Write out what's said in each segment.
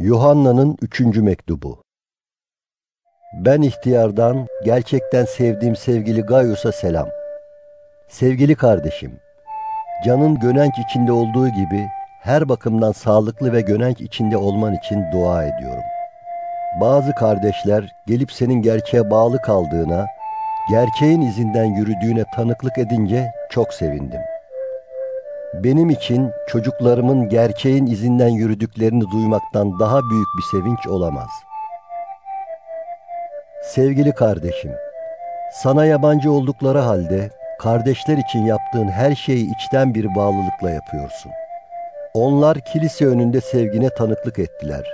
Yuhanna'nın üçüncü mektubu Ben ihtiyardan, gerçekten sevdiğim sevgili Gaius'a selam. Sevgili kardeşim, canın gönenç içinde olduğu gibi her bakımdan sağlıklı ve gönenç içinde olman için dua ediyorum. Bazı kardeşler gelip senin gerçeğe bağlı kaldığına, gerçeğin izinden yürüdüğüne tanıklık edince çok sevindim.'' Benim için çocuklarımın gerçeğin izinden yürüdüklerini duymaktan daha büyük bir sevinç olamaz. Sevgili kardeşim, sana yabancı oldukları halde kardeşler için yaptığın her şeyi içten bir bağlılıkla yapıyorsun. Onlar kilise önünde sevgine tanıklık ettiler.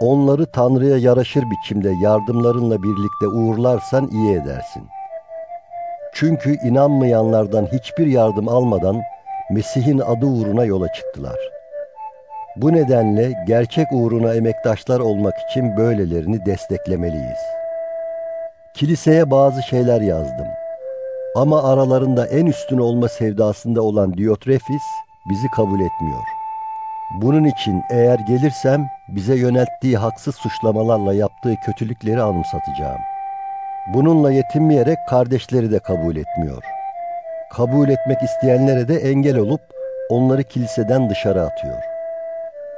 Onları Tanrı'ya yaraşır biçimde yardımlarınla birlikte uğurlarsan iyi edersin. Çünkü inanmayanlardan hiçbir yardım almadan Mesih'in adı uğruna yola çıktılar. Bu nedenle gerçek uğruna emektaşlar olmak için böylelerini desteklemeliyiz. Kiliseye bazı şeyler yazdım. Ama aralarında en üstün olma sevdasında olan Diotrefis bizi kabul etmiyor. Bunun için eğer gelirsem bize yönelttiği haksız suçlamalarla yaptığı kötülükleri anımsatacağım. Bununla yetinmeyerek kardeşleri de kabul etmiyor.'' Kabul etmek isteyenlere de engel olup onları kiliseden dışarı atıyor.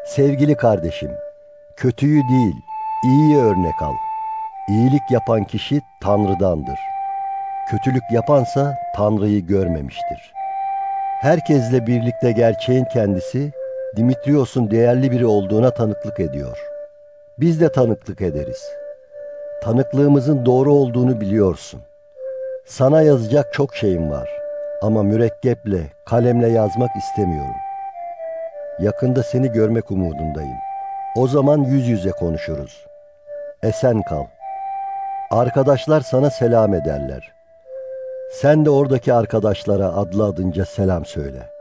Sevgili kardeşim, kötüyü değil, iyiyi örnek al. İyilik yapan kişi Tanrı'dandır. Kötülük yapansa Tanrı'yı görmemiştir. Herkesle birlikte gerçeğin kendisi, Dimitrios'un değerli biri olduğuna tanıklık ediyor. Biz de tanıklık ederiz. Tanıklığımızın doğru olduğunu biliyorsun. Sana yazacak çok şeyim var. Ama mürekkeple, kalemle yazmak istemiyorum. Yakında seni görmek umudundayım. O zaman yüz yüze konuşuruz. Esen kal. Arkadaşlar sana selam ederler. Sen de oradaki arkadaşlara adlı adınca selam söyle.''